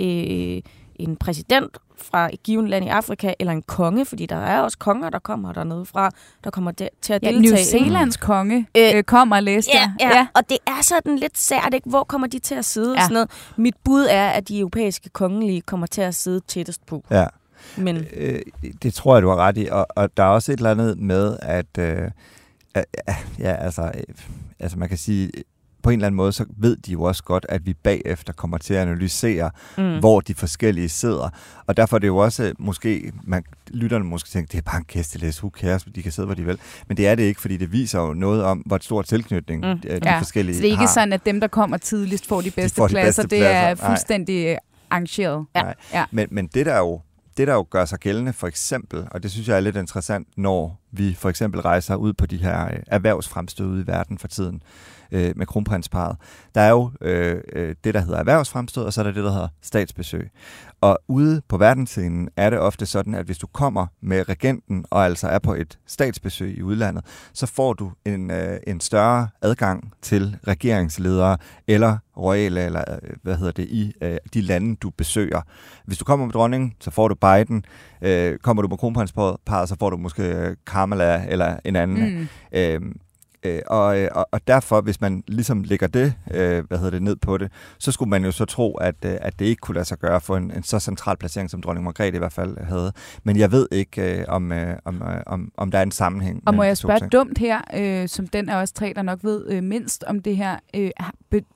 øh, en præsident fra et givet land i Afrika, eller en konge, fordi der er også konger, der kommer dernede fra, der kommer de- til at ja, deltage. New Zealands konge Øh, øh, kommer og læser. Ja, ja, ja, og det er sådan lidt sært, ikke? Hvor kommer de til at sidde? Ja. Ja. Sådan noget. Mit bud er, at de europæiske kongelige kommer til at sidde tættest på. Ja. Men Øh, det tror jeg, du har ret i. Og, og der er også et eller andet med, at... Øh, ja, altså, øh, altså man kan sige, på en eller anden måde, så ved de jo også godt, at vi bagefter kommer til at analysere, Mm. hvor de forskellige sidder. Og derfor er det jo også, øh, måske, man, lytterne måske tænker, det er bare en gæstelæs, who cares, de kan sidde, hvor de vil. Men det er det ikke, fordi det viser jo noget om, hvor stor tilknytning Mm. de, de Ja, forskellige Så det er ikke har. sådan, at dem, der kommer tidligst, får de bedste får de pladser. bedste det er pladser. Nej. fuldstændig øh, arrangeret. Ja. Nej. Ja. Men, men det, der jo, det, der jo gør sig gældende, for eksempel, og det synes jeg er lidt interessant, når vi for eksempel rejser ud på de her øh, erhvervsfremstød ude i verden for tiden øh, med kronprinsparet. Der er jo øh, øh det, der hedder erhvervsfremstød, og så er der det, der hedder statsbesøg. Og ude på verdensscenen er det ofte sådan, at hvis du kommer med regenten og altså er på et statsbesøg i udlandet, så får du en, øh, en større adgang til regeringsledere eller royale, eller øh, hvad hedder det, i øh, de lande, du besøger. Hvis du kommer med dronningen, så får du Biden. Øh, kommer du med kronprinsparet, så får du måske øh, Kamala eller en anden. Mm. Øhm, øh, og, øh, og, og derfor, hvis man ligesom lægger det, øh, hvad hedder det, ned på det, så skulle man jo så tro, at, øh, at det ikke kunne lade sig gøre for en, en så central placering, som dronning Margrethe i hvert fald havde. Men jeg ved ikke, øh, om, øh, om, øh, om, om der er en sammenhæng. Og må jeg spørge ting. dumt her, øh, som den af os tre, der nok ved øh, mindst om det her, øh,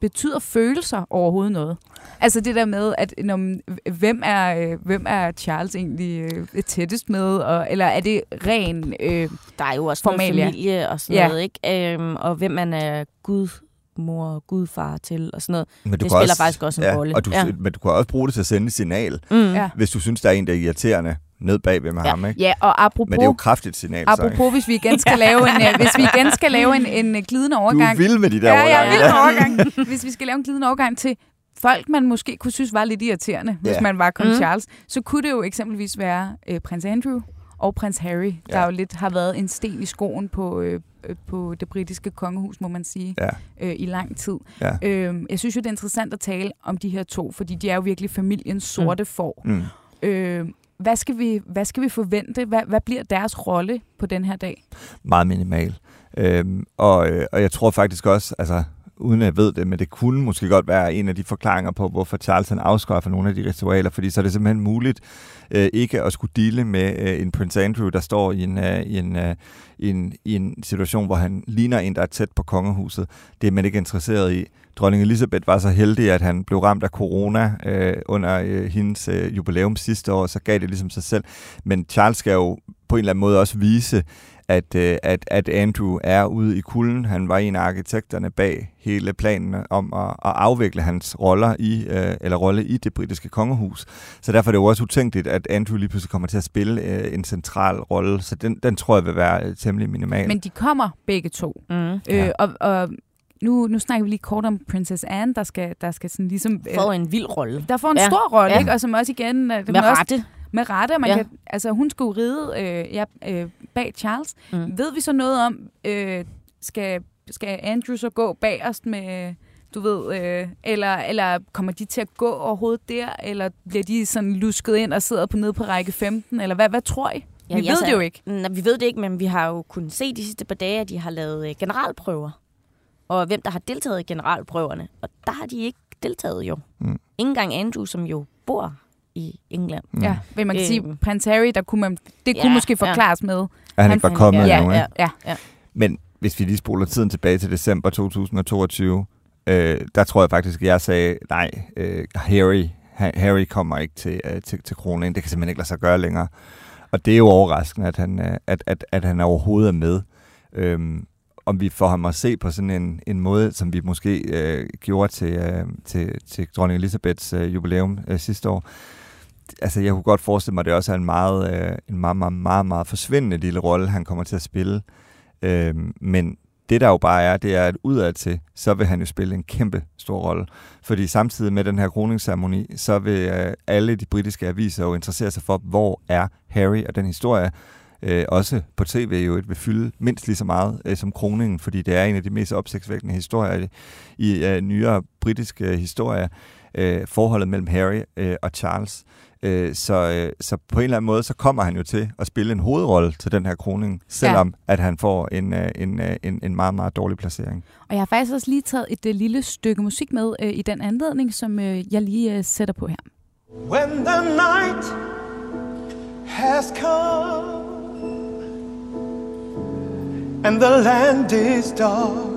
betyder følelser overhovedet noget? Altså det der med, at når, hvem, er, øh, hvem er Charles egentlig øh, tættest med, og, eller er det ren... Øh, Der er jo også Formalia. noget familie og sådan Ja. noget, ikke? Øhm, og hvem man er gud mor, gudfar til og sådan noget. Men du det spiller faktisk også en rolle. Og du, Ja. ja. Men du kan også bruge det til at sende et signal, Mm. ja. hvis du synes, der er en, der er irriterende ned bagved med Ja. ja. ham. Ikke? ja, og apropos, Men det er jo et kraftigt signal. så, apropos hvis vi igen skal lave en, øh, hvis vi igen skal lave en, en glidende Du overgang. er vild med de der ja, ja, overgange. glidende overgang. Hvis vi skal lave en glidende overgang til folk, man måske kunne synes var lidt irriterende, hvis Ja. man var kong Mm. Charles, så kunne det jo eksempelvis være øh, prins Andrew og prins Harry, der Ja. jo lidt har været en sten i skoen på, øh, øh, på det britiske kongehus, må man sige, Ja. øh, i lang tid. Ja. Øh, jeg synes jo, det er interessant at tale om de her to, fordi de er jo virkelig familiens sorte får. Mm. Øh, hvad, skal vi, hvad skal vi forvente? Hvad, hvad bliver deres rolle på den her dag? meget minimal. Øhm, og, øh, og jeg tror faktisk også, altså uden at jeg ved det, men det kunne måske godt være en af de forklaringer på, hvorfor Charles han afskaffer nogle af de ritualer, fordi så er det simpelthen muligt øh, ikke at skulle dele med øh, en Prince Andrew, der står i en, øh, i, en, øh, i, en, i en situation, hvor han ligner en, der er tæt på kongehuset. Det er man ikke interesseret i. Dronning Elisabeth var så heldig, at han blev ramt af corona øh, under øh, hendes øh, jubilæum sidste år, så gav det ligesom sig selv. Men Charles skal jo på en eller anden måde også vise, at, øh, at, at Andrew er ude i kulden. Han var en af arkitekterne bag hele planen om at, at afvikle hans roller i, øh, eller rolle i det britiske kongehus. Så derfor er det jo også utænkeligt, at Andrew lige pludselig kommer til at spille øh, en central rolle. Så den, den tror jeg vil være øh, temmelig minimal. Men de kommer begge to. Mm. Øh, Ja. og, og nu, nu snakker vi lige kort om Princess Anne, der skal, der skal sådan ligesom... øh, Får en vild rolle. der får en Ja. stor rolle, Ja. ikke? Og som også igen... øh, Med hun også, rette. Med rette. Man Ja. kan, altså, hun skulle ride øh, ja, øh, bag Charles. Mm. Ved vi så noget om, øh, skal, skal Andrew så gå bagerst med... Du ved, øh, eller, eller kommer de til at gå overhovedet der, eller bliver de sådan lusket ind og sidder på nede på række 15, eller hvad, hvad tror I? Ja, vi ved altså, det jo ikke. Nej, vi ved det ikke, men vi har jo kunnet se de sidste par dage, at de har lavet øh, generalprøver. Og hvem der har deltaget i generalprøverne. Og der har de ikke deltaget jo. Mm. Ingen gang Andrew, som jo bor i England. Mm. Ja, vil man kan sige, Øhm. prins Harry, der kunne man, det kunne Ja, måske ja. forklares med. at han ikke var kommet ja, endnu. ja. ikke? Ja, Men hvis vi lige spoler tiden tilbage til december 2022, øh, der tror jeg faktisk, at jeg sagde, nej, øh, Harry, ha- Harry kommer ikke til, øh, til, til kronen. Det kan simpelthen ikke lade sig gøre længere. Og det er jo overraskende, at han, øh, at, at, at han overhovedet er med. Øhm, om vi får ham at se på sådan en, en måde, som vi måske øh, gjorde til, øh, til, til dronning Elisabeths øh, jubilæum øh, sidste år. Altså, jeg kunne godt forestille mig, at det også er en meget, øh, en meget, meget, meget, meget forsvindende lille rolle, han kommer til at spille. Øh, men det der jo bare er, det er, at udadtil, så vil han jo spille en kæmpe stor rolle. Fordi samtidig med den her kroningsceremoni, så vil øh, alle de britiske aviser jo interessere sig for, hvor er Harry og den historie, øh, også på tv jo vil fylde mindst lige så meget øh, som kroningen, fordi det er en af de mest opsigtsvækkende historier i, i øh, nyere britiske historie, historier, øh, forholdet mellem Harry øh, og Charles. Øh, så, øh, så på en eller anden måde, så kommer han jo til at spille en hovedrolle til den her kroning, selvom ja. at han får en, øh, en, øh, en, en meget, meget dårlig placering. Og jeg har faktisk også lige taget et lille stykke musik med uh, i den anledning, som uh, jeg lige uh, sætter på her. When the night has come and the land is dark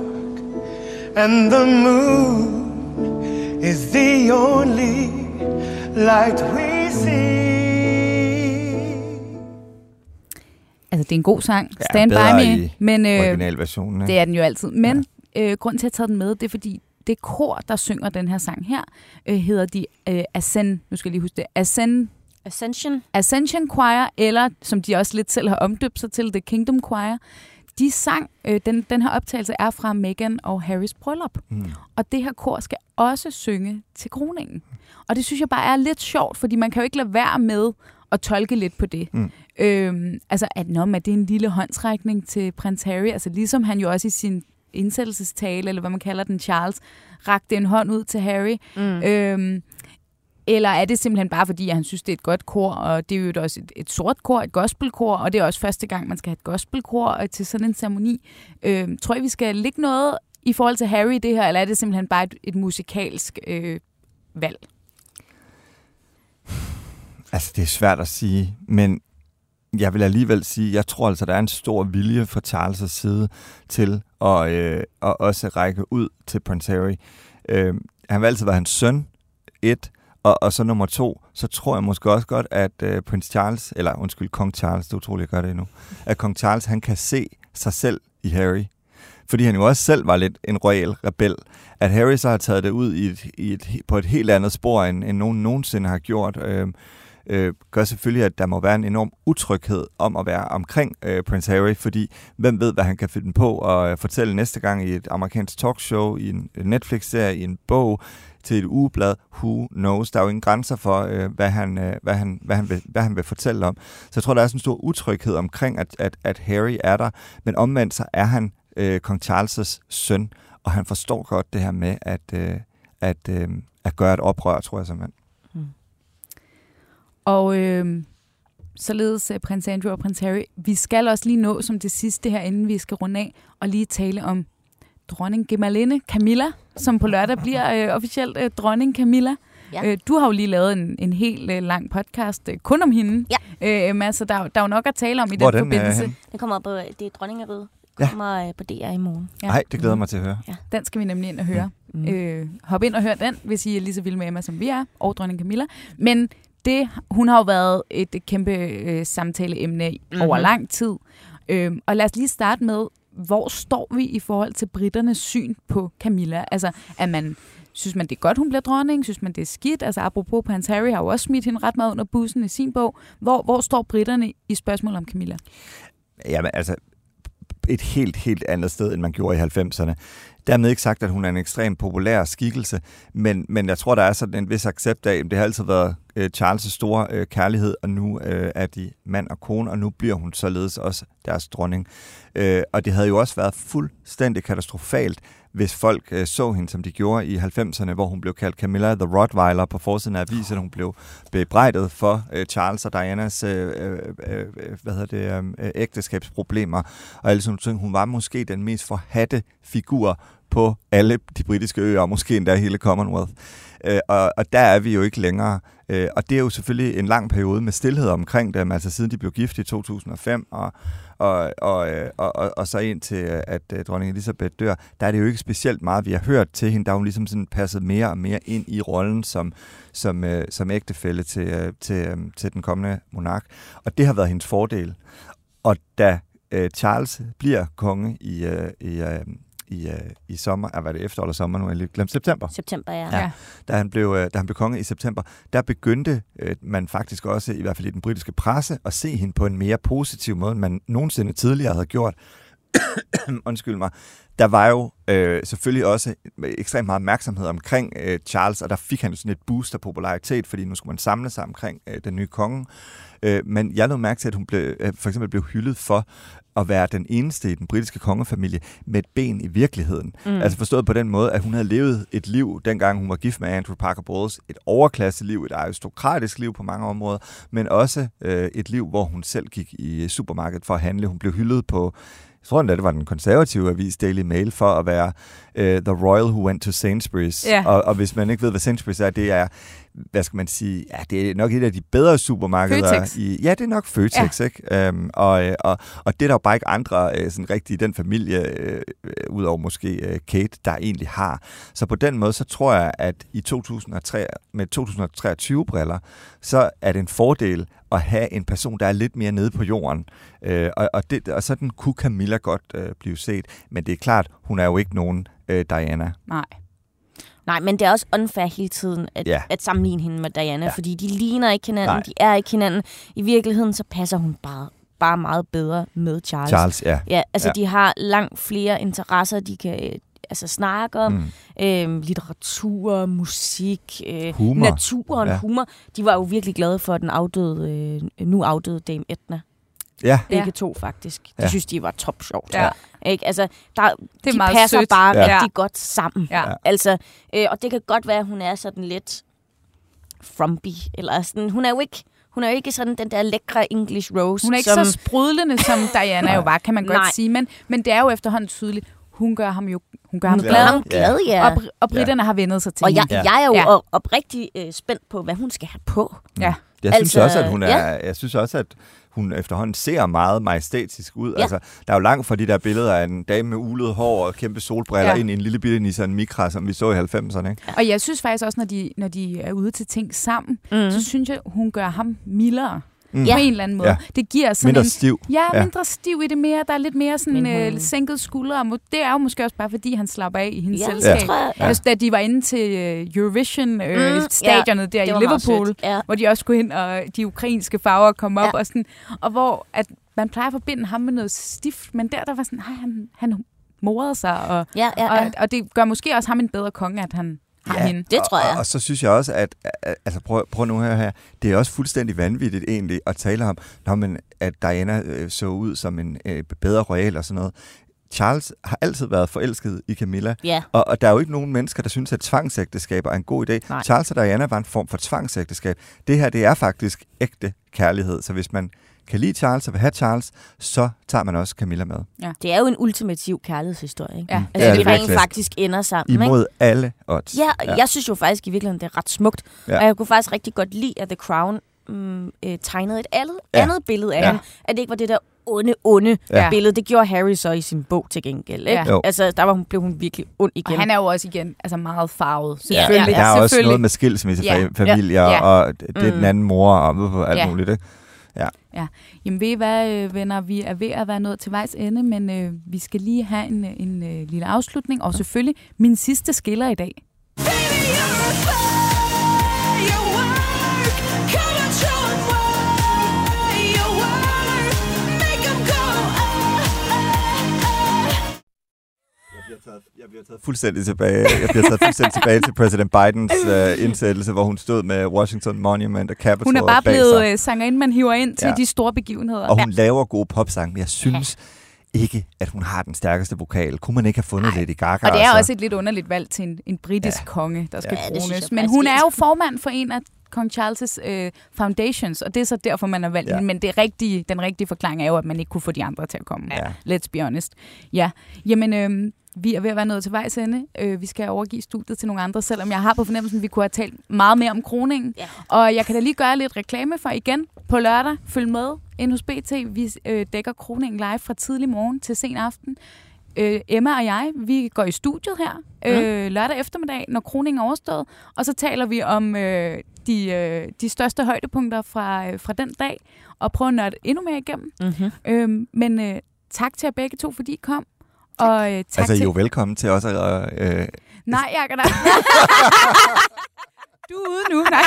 and the moon is the only light we see. Altså, det er en god sang. Ja, Stand by me. i Men øh, Originalversionen. det er den jo altid. Men øh, grund til at tage den med, det er fordi, det kor, der synger den her sang her, øh, hedder de øh, Ascend, nu skal jeg lige huske det, Ascend, Ascension. Ascension Choir, eller som de også lidt selv har omdøbt sig til, The Kingdom Choir. De sang, øh, den, den her optagelse er fra Meghan og Harrys bryllup. Mm. Og det her kor skal også synge til kroningen. Og det synes jeg bare er lidt sjovt, fordi man kan jo ikke lade være med at tolke lidt på det. Mm. Øhm, altså, at, nå, er det en lille håndsrækning til prins Harry? Altså, ligesom han jo også i sin indsættelsestale, eller hvad man kalder den, Charles, rakte en hånd ud til Harry. Mm. Øhm, eller er det simpelthen bare fordi, at han synes, det er et godt kor, og det er jo også et, et sort kor, et gospelkor, og det er også første gang, man skal have et gospelkor øh, til sådan en ceremoni. Øh, tror I, vi skal lægge noget i forhold til Harry det her, eller er det simpelthen bare et, et musikalsk øh, valg? Altså, det er svært at sige, men jeg vil alligevel sige, jeg tror altså, der er en stor vilje fra Charles' side til at, øh, at også række ud til Prince Harry. Øh, han vil altid være hans søn, et, og, og så nummer to, så tror jeg måske også godt, at øh, Prince Charles, eller undskyld, Kong Charles, det er utroligt, jeg gør det endnu, at Kong Charles, han kan se sig selv i Harry. Fordi han jo også selv var lidt en royal rebel. At Harry så har taget det ud i et, i et, på et helt andet spor, end, end nogen nogensinde har gjort, øh, øh, gør selvfølgelig, at der må være en enorm utryghed om at være omkring øh, Prince Harry, fordi hvem ved, hvad han kan finde på at øh, fortælle næste gang i et amerikansk talkshow, i en Netflix-serie, i en bog, til et ugeblad, who knows. Der er jo ingen grænser for, øh, hvad, han, øh, hvad, han, hvad, han vil, hvad han vil fortælle om. Så jeg tror, der er sådan en stor utryghed omkring, at, at, at Harry er der, men omvendt så er han øh, kong Charles' søn, og han forstår godt det her med at, øh, at, øh, at gøre et oprør, tror jeg simpelthen. Mm. Og øh, således øh, prins Andrew og prins Harry, vi skal også lige nå som det sidste her, inden vi skal runde af, og lige tale om dronning Gemalinde Camilla, som på lørdag bliver øh, officielt øh, dronning Camilla. Ja. Øh, du har jo lige lavet en, en helt øh, lang podcast øh, kun om hende. Ja. Øh, men altså, der, er jo- der er jo nok at tale om i Hvor den den, øh, forbindelse. henne? Den kommer på, det er Dronningeriet. Ja. kommer øh, på DR i morgen. Ja. Nej, det glæder mig til at høre. Den skal vi nemlig ind og høre. Mm. Øh, hop ind og hør den, hvis I er lige så vilde med Emma, som vi er, og dronning Camilla. Men det, hun har jo været et kæmpe øh, samtaleemne mm-hmm. over lang tid. Øh, og lad os lige starte med, hvor står vi i forhold til britternes syn på Camilla? Altså, er man, synes man, det er godt, hun bliver dronning? Synes man, det er skidt? Altså, apropos Prince Harry har jo også smidt hende ret meget under bussen i sin bog. Hvor, hvor står britterne i spørgsmål om Camilla? Jamen, altså, et helt, helt andet sted, end man gjorde i 90'erne. Dermed ikke sagt, at hun er en ekstremt populær skikkelse, men, men jeg tror, der er sådan en vis accept af, at det har altid været øh, Charles' store øh, kærlighed, og nu øh, er de mand og kone, og nu bliver hun således også deres dronning. Øh, og det havde jo også været fuldstændig katastrofalt, hvis folk øh, så hende, som de gjorde i 90'erne, hvor hun blev kaldt Camilla the Rottweiler på forsiden af avisen, hun blev bebrejdet for øh, Charles og Dianas øh, øh, øh hvad hedder det, øhm, øh, ægteskabsproblemer og alle sådan ting. Hun var måske den mest forhatte figur på alle de britiske øer, og måske endda hele Commonwealth. Øh, og, og der er vi jo ikke længere. Øh, og det er jo selvfølgelig en lang periode med stillhed omkring dem, altså siden de blev gift i 2005, og, og, og, øh, og, og, og så ind til, at øh, dronning Elisabeth dør, der er det jo ikke specielt meget, vi har hørt til hende. Der er hun ligesom sådan passet mere og mere ind i rollen som, som, øh, som ægtefælde til, til, til den kommende monark. Og det har været hendes fordel. Og da øh, Charles bliver konge i, øh, i, øh, i, øh, i sommer, er var det efterår eller sommer nu, jeg lige glemt september September, ja. Ja. da han blev, øh, da han blev konge i september, der begyndte øh, man faktisk også, i hvert fald i den britiske presse, at se hende på en mere positiv måde, end man nogensinde tidligere havde gjort. Undskyld mig. Der var jo øh, selvfølgelig også ekstremt meget opmærksomhed omkring øh, Charles, og der fik han jo sådan et boost af popularitet, fordi nu skulle man samle sig omkring øh, den nye konge. Øh, men jeg lod mærke til, at hun blev, øh, for eksempel blev hyldet for at være den eneste i den britiske kongefamilie med et ben i virkeligheden. Mm. Altså forstået på den måde, at hun havde levet et liv, dengang hun var gift med Andrew Parker Bowles, et overklasseliv, et aristokratisk liv på mange områder, men også øh, et liv, hvor hun selv gik i supermarkedet for at handle. Hun blev hyldet på jeg tror endda, det var den konservative avis Daily Mail for at være uh, The Royal Who Went to Sainsbury's. Ja. Og, og hvis man ikke ved, hvad Sainsbury's er, det er hvad skal man sige, ja, det er nok et af de bedre supermarkeder. Føtex. I, ja, det er nok Føtex, ja. ikke? Øhm, og, øh, og, og det er der jo bare ikke andre øh, sådan rigtig i den familie, øh, udover måske øh, Kate, der egentlig har. Så på den måde, så tror jeg, at i 2003, med 2023-briller, så er det en fordel at have en person, der er lidt mere nede på jorden. Øh, og, og, det, og sådan kunne Camilla godt øh, blive set. Men det er klart, hun er jo ikke nogen øh, Diana. Nej. Nej, men det er også unfair hele tiden at, Ja. at sammenligne hende med Diana, Ja. fordi de ligner ikke hinanden, Nej. De er ikke hinanden. I virkeligheden, så passer hun bare, bare meget bedre med Charles. Charles, ja. Ja, altså Ja. de har langt flere interesser, de kan øh, altså snakke om. Mm. Øhm, litteratur, musik, øh, Humor. naturen, Ja. humor. De var jo virkelig glade for den afdøde, øh, nu afdøde Dame Edna. Ja, Begge Ja. to faktisk. De ja. synes, de var top sjovt. Ja. Ikke? Altså, der, Det er de passer sødt. bare Ja. ja. rigtig godt sammen. Ja. Ja. Altså, øh, og det kan godt være, at hun er sådan lidt frumpy. Eller sådan, hun er jo ikke, hun er jo ikke sådan den der lækre English Rose. Hun er ikke som, så sprudlende, som Diana jo var, kan man godt Nej. sige. Men, men det er jo efterhånden tydeligt, hun gør ham jo hun gør ham hun Ja. glad. gør ham glad, ja. Og, og britterne har vendet sig til Og jeg, hende. Ja. jeg er jo Ja. ja. oprigtig øh, spændt på, hvad hun skal have på. Ja. Jeg synes Altså, også, at hun er, ja. jeg synes også, at hun efterhånden ser meget majestætisk ud. Ja. Altså, der er jo langt fra de der billeder af en dame med ulet hår og kæmpe solbriller Ja. ind i en lille bitte Nissan Micra, som vi så i 90'erne. Ikke? Og jeg synes faktisk også, når de, når de er ude til ting sammen, Mm. mm. så synes jeg, hun gør ham mildere. Mm. Ja. På en eller anden måde. Ja. Det giver sådan Mindre en... stiv. Ja, Ja. mindre stiv i det mere. Der er lidt mere sådan Men øh, sænket skuldre. Og Det er jo måske også bare, fordi han slapper af i hendes Ja, selskab. tror jeg. Ja. Altså, da de var inde til øh, Eurovision øh, Mm, stadionet der Det i Liverpool. Ja. hvor de også skulle ind, og de ukrainske farver kom op, Ja. og, sådan, og hvor at man plejer at forbinde ham med noget stift, men der, der var sådan, "Ej, han, han morede sig, og, Ja, ja, ja. og, og det gør måske også ham en bedre konge, at han har Ja. hende. Det tror Og, jeg. og, og så synes jeg også, at, altså prøv, prøv nu her, her, det er også fuldstændig vanvittigt egentlig at tale om, når man, at Diana øh, så ud som en øh, bedre royal og sådan noget. Charles har altid været forelsket i Camilla, Ja. og, og der er jo ikke nogen mennesker, der synes, at tvangsægteskaber er en god idé. Nej. Charles og Diana var en form for tvangsægteskab. Det her, det er faktisk ægte kærlighed, så hvis man kan lide Charles og vil have Charles, så tager man også Camilla med. Det er jo en ultimativ kærlighedshistorie, ikke? Ja. Det Altså, er de det rent faktisk ender sammen, ikke? Imod alle odds. Ja, ja, jeg synes jo faktisk i virkeligheden, det er ret smukt. Ja. Ja. Og jeg kunne faktisk rigtig godt lide, at The Crown mm, øh, tegnede et andet, Ja. ja. andet billede af Ja. ja. hende. At det ikke var det der onde, onde Ja. ja. billede. Det gjorde Harry så i sin bog til gengæld. Ikke? Ja. Jo. Altså, der var hun, blev hun virkelig ond Og igen. han er jo også igen altså meget farvet. Ja, Selvfølgelig. Der er også noget med skilsmissefamilier, Ja, ja, ja. og det er Mm. den anden mor og alt Ja. muligt. Ikke? Jamen ved I hvad, øh, venner, vi er ved at være nået til vejs ende, men øh, vi skal lige have en, øh, en øh, lille afslutning, og selvfølgelig min sidste skiller i dag. Taget, jeg bliver taget fuldstændig tilbage. Jeg bliver taget fuldstændig tilbage til præsident Bidens uh, indsættelse, hvor hun stod med Washington Monument og Capitol Hun er bare blevet øh, sangerinde, man hiver ind til Ja. de store begivenheder. Og hun laver gode popsange, men jeg synes ikke, at hun har den stærkeste vokal. Kunne man ikke have fundet Ej. Lady Gaga? Og det er altså? også et lidt underligt valg til en, en britisk ja. konge, der skal Ja, ja, krones. Men hun er jo formand for en af kong Charles' øh, foundations, og det er så derfor, man har valgt Ja. ja. Men det rigtige, den rigtige forklaring er jo, at man ikke kunne få de andre til at komme. Ja. Let's be honest. Ja, jamen... Øh, vi er ved at være nået til vejs ende. Øh, vi skal overgive studiet til nogle andre, selvom jeg har på fornemmelsen, at vi kunne have talt meget mere om kroningen. Ja. Og jeg kan da lige gøre lidt reklame for igen på lørdag. Følg med ind hos BT. Vi øh, dækker kroningen live fra tidlig morgen til sen aften. Øh, Emma og jeg, vi går i studiet her øh, lørdag eftermiddag, når kroningen er overstået. Og så taler vi om øh, de, øh, de største højdepunkter fra, øh, fra den dag, og prøver at nørde endnu mere igennem. Mm-hmm. Øh, men øh, tak til jer begge to, fordi I kom. Og øh, tak Altså, I til... er jo velkommen til også at... Øh, Nej, jeg kan. Du er ude nu, nej.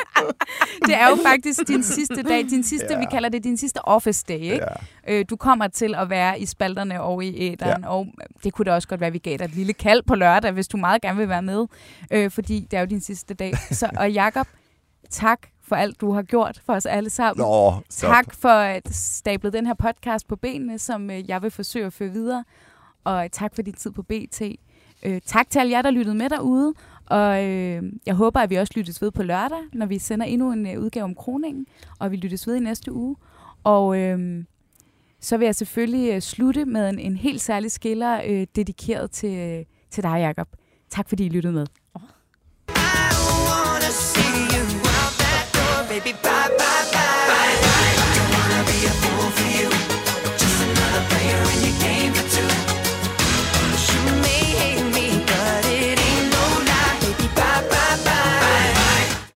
det er jo faktisk din sidste dag, din sidste, ja. vi kalder det din sidste office day, ikke? ja. Øh, du kommer til at være i spalterne og i æderen, ja. og det kunne da også godt være, at vi gav dig et lille kald på lørdag, hvis du meget gerne vil være med, øh, fordi det er jo din sidste dag. Så, og Jakob, tak for alt, du har gjort for os alle sammen. Nå. Tak for at stable den her podcast på benene, som øh, jeg vil forsøge at føre videre. Og øh, tak for din tid på BT. Øh, tak til alle jer, der lyttede med derude. Og øh, jeg håber, at vi også lyttes ved på lørdag, når vi sender endnu en øh, udgave om kroningen. Og vi lyttes ved i næste uge. Og øh, så vil jeg selvfølgelig øh, slutte med en, en helt særlig skiller øh, dedikeret til, øh, til dig, Jakob. Tak fordi I lyttede med.